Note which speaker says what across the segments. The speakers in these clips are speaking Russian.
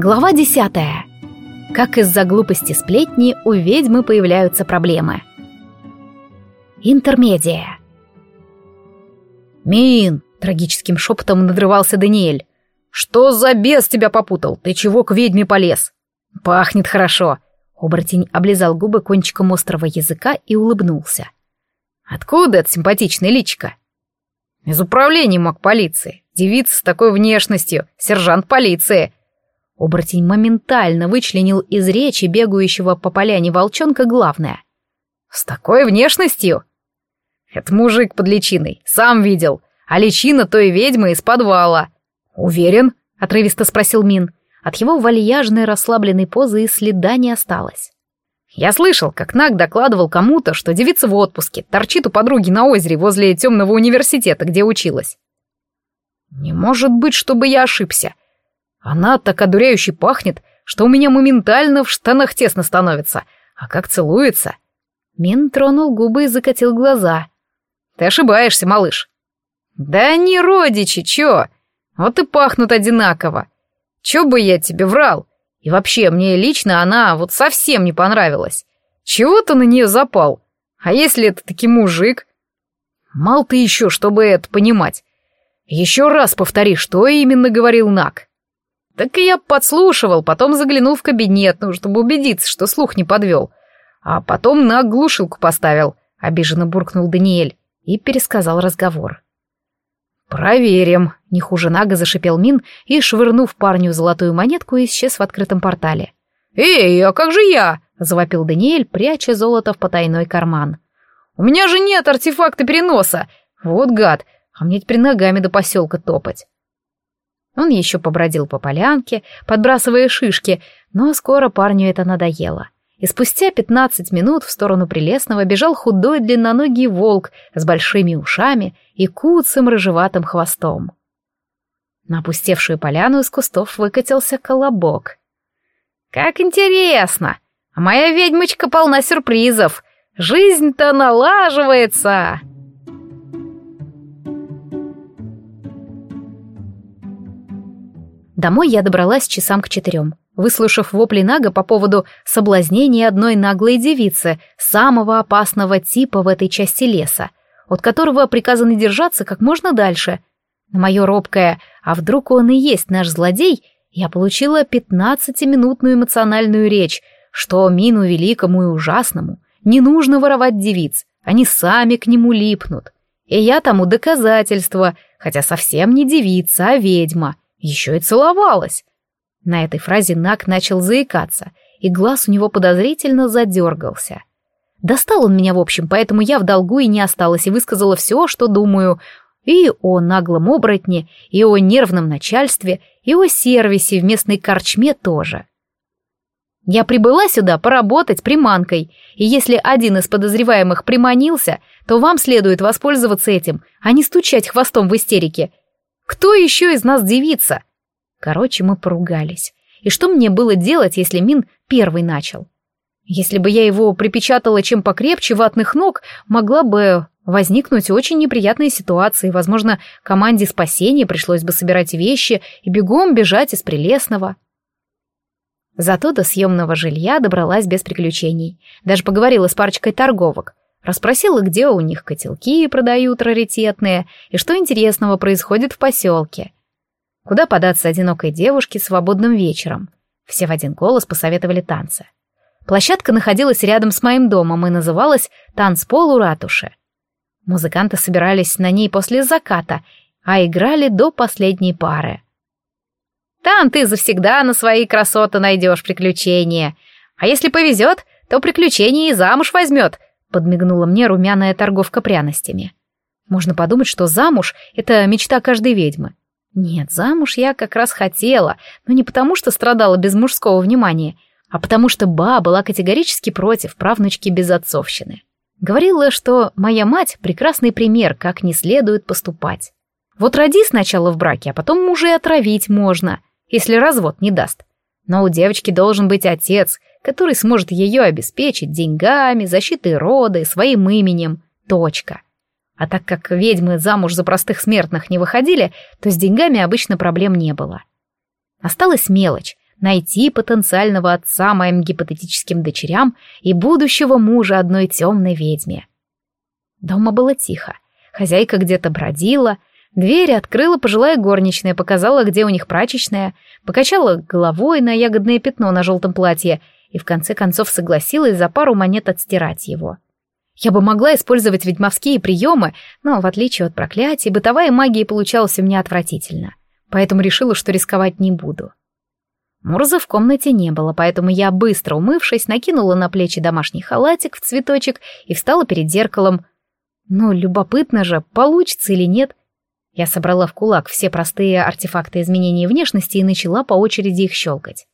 Speaker 1: Глава 10. Как из-за глупости сплетни у ведьмы появляются проблемы. Интермедия.
Speaker 2: «Мин!» — трагическим шепотом надрывался Даниэль. «Что за бес тебя попутал? Ты чего к ведьме полез?» «Пахнет хорошо!» Оборотень облизал губы кончиком острого языка и улыбнулся. «Откуда это симпатичное личико?» «Из управления маг полиции. Девица с такой внешностью. Сержант полиции!» Оборотень моментально вычленил из речи бегающего по поляне волчонка главное. «С такой внешностью?» «Это мужик под личиной, сам видел, а личина той ведьмы из подвала». «Уверен?» — отрывисто спросил Мин. От его вальяжной расслабленной позы и следа не осталось. Я слышал, как Наг докладывал кому-то, что девица в отпуске, торчит у подруги на озере возле темного университета, где училась. «Не может быть, чтобы я ошибся», она так одуряюще пахнет, что у меня моментально в штанах тесно становится. А как целуется?» Мин тронул губы и закатил глаза. «Ты ошибаешься, малыш». «Да не родичи, чё? Вот и пахнут одинаково. Чё бы я тебе врал? И вообще, мне лично она вот совсем не понравилась. Чего ты на нее запал? А если это таки мужик?» «Мал ты еще, чтобы это понимать. Еще раз повтори, что именно говорил Нак». Так и я подслушивал, потом заглянул в кабинет, ну, чтобы убедиться, что слух не подвел. А потом на глушилку поставил, — обиженно буркнул Даниэль и пересказал разговор. «Проверим», — не хуже Нага зашипел Мин и, швырнув парню золотую монетку, исчез в открытом портале. «Эй, а как же я?» — завопил Даниэль, пряча золото в потайной карман. «У меня же нет артефакта переноса! Вот гад, а мне теперь ногами до поселка топать!» Он еще побродил по полянке, подбрасывая шишки, но скоро парню это надоело. И спустя 15 минут в сторону Прелестного бежал худой длинноногий волк с большими ушами и куцым рыжеватым хвостом. На опустевшую поляну из кустов выкатился колобок. «Как интересно! А моя ведьмочка полна сюрпризов! Жизнь-то налаживается!» Домой я добралась часам к четырем. Выслушав вопли Нага по поводу соблазнения одной наглой девицы, самого опасного типа в этой части леса, от которого приказано держаться как можно дальше. На мое робкое «А вдруг он и есть наш злодей?» я получила пятнадцатиминутную эмоциональную речь, что мину великому и ужасному не нужно воровать девиц, они сами к нему липнут. И я тому доказательство, хотя совсем не девица, а ведьма — еще и целовалась. На этой фразе Нак начал заикаться, и глаз у него подозрительно задергался. Достал он меня, в общем, поэтому я в долгу и не осталась, и высказала все, что думаю, и о наглом оборотне, и о нервном начальстве, и о сервисе в местной корчме тоже. Я прибыла сюда поработать приманкой, и если один из подозреваемых приманился, то вам следует воспользоваться этим, а не стучать хвостом в истерике. Кто еще из нас девица? Короче, мы поругались. И что мне было делать, если Мин первый начал? Если бы я его припечатала чем покрепче ватных ног, могла бы возникнуть очень неприятная ситуация, и, Возможно, команде спасения пришлось бы собирать вещи и бегом бежать из Прелестного. Зато до съемного жилья добралась без приключений. Даже поговорила с парочкой торговок — Расспросила, где у них котелки продают раритетные, и что интересного происходит в поселке. Куда податься одинокой девушке свободным вечером. Все в один голос посоветовали танцы. Площадка находилась рядом с моим домом и называлась «Танцпол у ратуши». Музыканты собирались на ней после заката, а играли до последней пары. «Там ты завсегда на свои красоты найдешь приключения. А если повезет, то приключения и замуж возьмет», Подмигнула мне румяная торговка пряностями. Можно подумать, что замуж — это мечта каждой ведьмы. Нет, замуж я как раз хотела, но не потому, что страдала без мужского внимания, а потому что ба была категорически против правнучки без отцовщины. Говорила, что моя мать — прекрасный пример, как не следует поступать. Вот роди сначала в браке, а потом мужа и отравить можно, если развод не даст. Но у девочки должен быть отец, который сможет ее обеспечить деньгами, защитой рода и своим именем. Точка. А так как ведьмы замуж за простых смертных не выходили, то с деньгами обычно проблем не было. Осталась мелочь — найти потенциального отца моим гипотетическим дочерям и будущего мужа одной темной ведьме. Дома было тихо. Хозяйка где-то бродила, Дверь открыла пожилая горничная, показала, где у них прачечная, покачала головой на ягодное пятно на желтом платье и в конце концов согласилась за пару монет отстирать его. Я бы могла использовать ведьмовские приемы, но, в отличие от проклятий, бытовая магия получалась у меня отвратительно, поэтому решила, что рисковать не буду. Мурза в комнате не было, поэтому я, быстро умывшись, накинула на плечи домашний халатик в цветочек и встала перед зеркалом. Ну, любопытно же, получится или нет, я собрала в кулак все простые артефакты изменения внешности и начала по очереди их щелкать.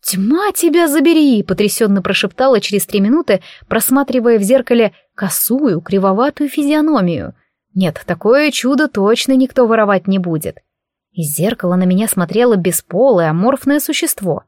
Speaker 2: «Тьма тебя забери!» — потрясенно прошептала через три минуты, просматривая в зеркале косую, кривоватую физиономию. «Нет, такое чудо точно никто воровать не будет!» Из зеркала на меня смотрело бесполое, аморфное существо.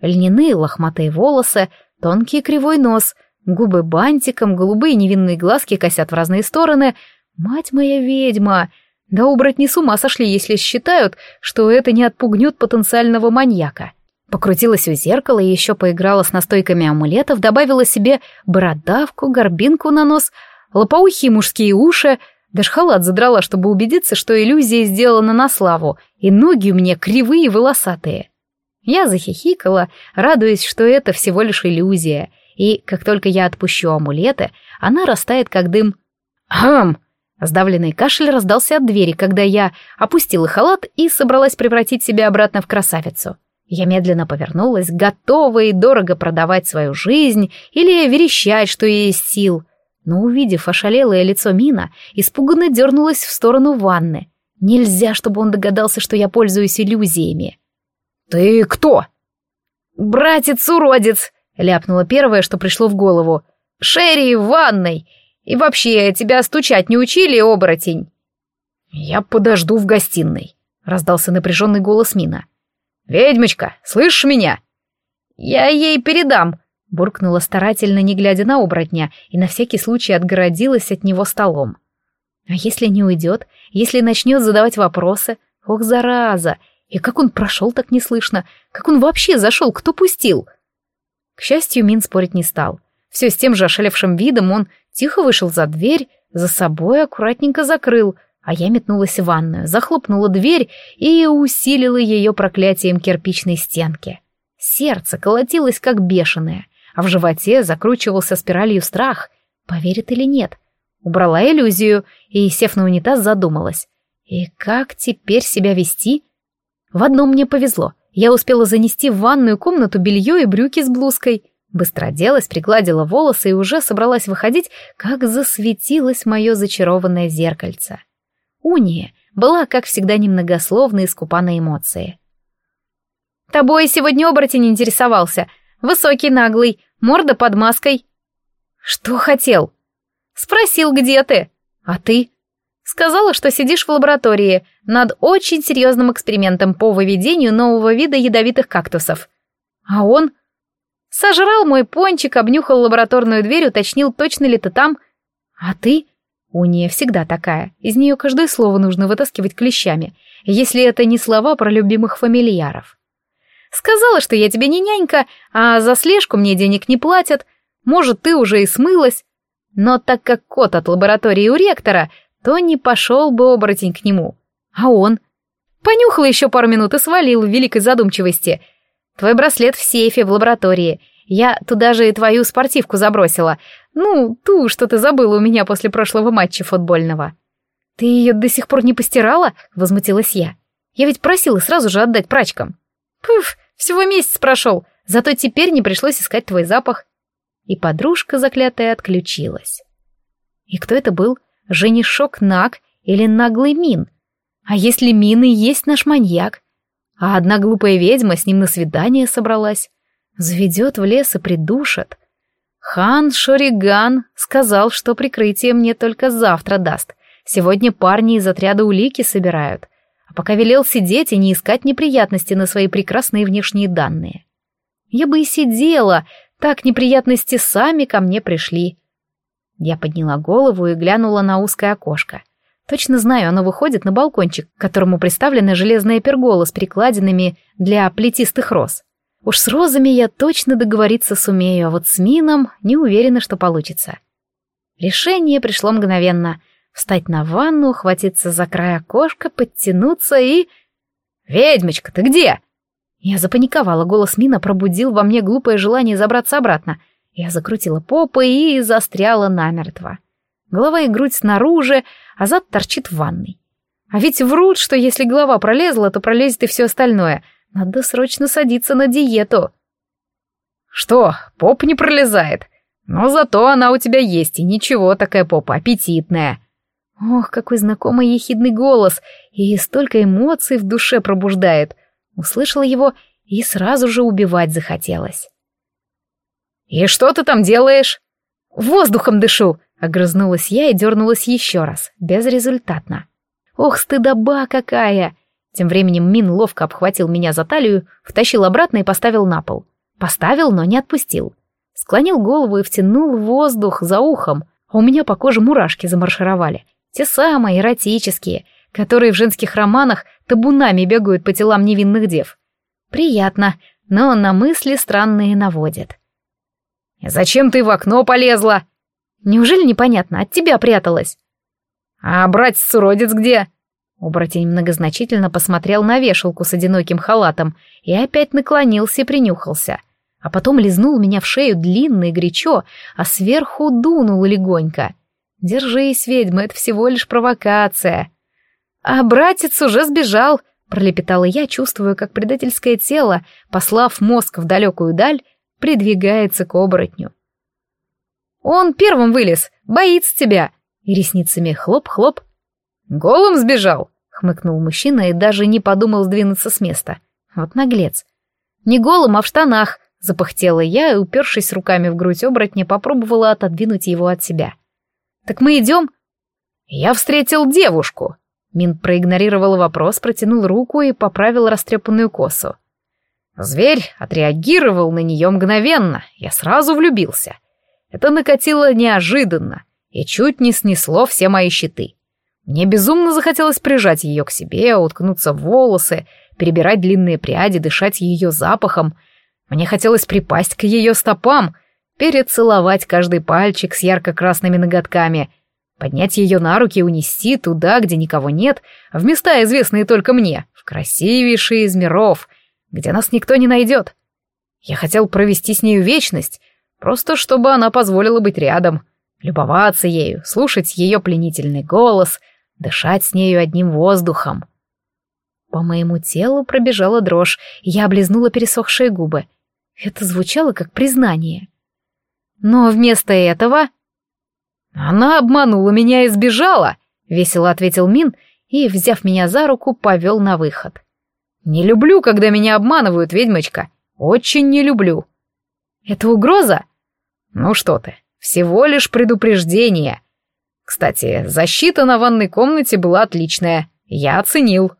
Speaker 2: Льняные лохматые волосы, тонкий кривой нос, губы бантиком, голубые невинные глазки косят в разные стороны. «Мать моя ведьма!» Да убрать не с ума сошли, если считают, что это не отпугнет потенциального маньяка. Покрутилась у зеркала и еще поиграла с настойками амулетов, добавила себе бородавку, горбинку на нос, лопоухие мужские уши, даже халат задрала, чтобы убедиться, что иллюзия сделана на славу, и ноги у меня кривые и волосатые. Я захихикала, радуясь, что это всего лишь иллюзия, и как только я отпущу амулеты, она растает как дым. «Хм!» Сдавленный кашель раздался от двери, когда я опустила халат и собралась превратить себя обратно в красавицу. Я медленно повернулась, готовая и дорого продавать свою жизнь или верещать, что есть сил. Но увидев ошалелое лицо Мина, испуганно дернулась в сторону ванны. Нельзя, чтобы он догадался, что я пользуюсь иллюзиями. «Ты кто?» «Братец-уродец!» — Ляпнула первое, что пришло в голову. «Шерри в ванной! И вообще, тебя стучать не учили, оборотень?» «Я подожду в гостиной», — раздался напряженный голос Мина. «Ведьмочка, слышишь меня?» «Я ей передам», — буркнула старательно, не глядя на оборотня, и на всякий случай отгородилась от него столом. «А если не уйдет? Если начнет задавать вопросы? Ох, зараза! И как он прошел так неслышно? Как он вообще зашел? Кто пустил?» К счастью, Мин спорить не стал. Все с тем же ошалевшим видом он тихо вышел за дверь, за собой аккуратненько закрыл, а я метнулась в ванную, захлопнула дверь и усилила ее проклятием кирпичной стенки. Сердце колотилось как бешеное, а в животе закручивался спиралью страх, поверит или нет. Убрала иллюзию и, сев на унитаз, задумалась. И как теперь себя вести? В одном мне повезло. Я успела занести в ванную комнату белье и брюки с блузкой — Быстро оделась, пригладила волосы и уже собралась выходить, как засветилось мое зачарованное зеркальце. Уния была, как всегда, немногословна и скупа на эмоции. «Тобой сегодня оборотень интересовался. Высокий, наглый, морда под маской». «Что хотел?» «Спросил, где ты?» «А ты?» «Сказала, что сидишь в лаборатории над очень серьезным экспериментом по выведению нового вида ядовитых кактусов». «А он?» Сожрал мой пончик, обнюхал лабораторную дверь, уточнил, точно ли ты там. А ты? У нее всегда такая. Из нее каждое слово нужно вытаскивать клещами, если это не слова про любимых фамильяров. Сказала, что я тебе не нянька, а за слежку мне денег не платят. Может, ты уже и смылась. Но так как кот от лаборатории у ректора, то не пошел бы оборотень к нему. А он? Понюхал еще пару минут и свалил в великой задумчивости — Твой браслет в сейфе в лаборатории. Я туда же и твою спортивку забросила. Ну, ту, что ты забыла у меня после прошлого матча футбольного. Ты ее до сих пор не постирала? Возмутилась я. Я ведь просила сразу же отдать прачкам. Пф, всего месяц прошел. Зато теперь не пришлось искать твой запах. И подружка заклятая отключилась. И кто это был? Женишок Наг или наглый Мин? А если Мин и есть наш маньяк? А одна глупая ведьма с ним на свидание собралась. Заведет в лес и придушит. Хан Шориган сказал, что прикрытие мне только завтра даст. Сегодня парни из отряда улики собирают. А пока велел сидеть и не искать неприятности на свои прекрасные внешние данные. Я бы и сидела, так неприятности сами ко мне пришли. Я подняла голову и глянула на узкое окошко. Точно знаю, оно выходит на балкончик, к которому приставлена железные перголы с перекладинами для плетистых роз. Уж с розами я точно договориться сумею, а вот с Мином не уверена, что получится. Решение пришло мгновенно. Встать на ванну, хватиться за край окошка, подтянуться и... «Ведьмочка, ты где?» Я запаниковала, голос Мина пробудил во мне глупое желание забраться обратно. Я закрутила попы и застряла намертво. Голова и грудь снаружи, а зад торчит в ванной. А ведь врут, что если голова пролезла, то пролезет и все остальное. Надо срочно садиться на диету. Что, поп не пролезает? Но зато она у тебя есть, и ничего, такая попа аппетитная. Ох, какой знакомый ехидный голос, и столько эмоций в душе пробуждает. Услышала его и сразу же убивать захотелось. «И что ты там делаешь?» «Воздухом дышу», Огрызнулась я и дернулась еще раз, безрезультатно. «Ох, стыдоба какая!» Тем временем Мин ловко обхватил меня за талию, втащил обратно и поставил на пол. Поставил, но не отпустил. Склонил голову и втянул воздух за ухом, а у меня по коже мурашки замаршировали. Те самые эротические, которые в женских романах табунами бегают по телам невинных дев. Приятно, но на мысли странные наводят. «Зачем ты в окно полезла?» Неужели непонятно, от тебя пряталась? А братец-суродец где? Оборотень многозначительно посмотрел на вешалку с одиноким халатом и опять наклонился и принюхался. А потом лизнул меня в шею длинно и горячо, а сверху дунул легонько. «Держись, ведьма, это всего лишь провокация». «А братец уже сбежал», — пролепетала я, чувствуя, как предательское тело, послав мозг в далекую даль, придвигается к оборотню. Он первым вылез, боится тебя. И ресницами хлоп-хлоп. Голым сбежал, хмыкнул мужчина и даже не подумал сдвинуться с места. Вот наглец. Не голым, а в штанах, запыхтела я и, упершись руками в грудь оборотня, попробовала отодвинуть его от себя. Так мы идем? Я встретил девушку. Мин проигнорировал вопрос, протянул руку и поправил растрепанную косу. Зверь отреагировал на нее мгновенно. Я сразу влюбился. — это накатило неожиданно и чуть не снесло все мои щиты. Мне безумно захотелось прижать ее к себе, уткнуться в волосы, перебирать длинные пряди, дышать ее запахом. Мне хотелось припасть к ее стопам, перецеловать каждый пальчик с ярко-красными ноготками, поднять ее на руки и унести туда, где никого нет, в места, известные только мне, в красивейшие из миров, где нас никто не найдет. Я хотел провести с нею вечность, Просто чтобы она позволила быть рядом, любоваться ею, слушать ее пленительный голос, дышать с нею одним воздухом. По моему телу пробежала дрожь, и я облизнула пересохшие губы. Это звучало как признание. Но вместо этого... «Она обманула меня и сбежала!» — весело ответил Мин и, взяв меня за руку, повел на выход. «Не люблю, когда меня обманывают, ведьмочка. Очень не люблю». «Это угроза?» Ну что ты, всего лишь предупреждение. Кстати, защита на ванной комнате была отличная. Я оценил.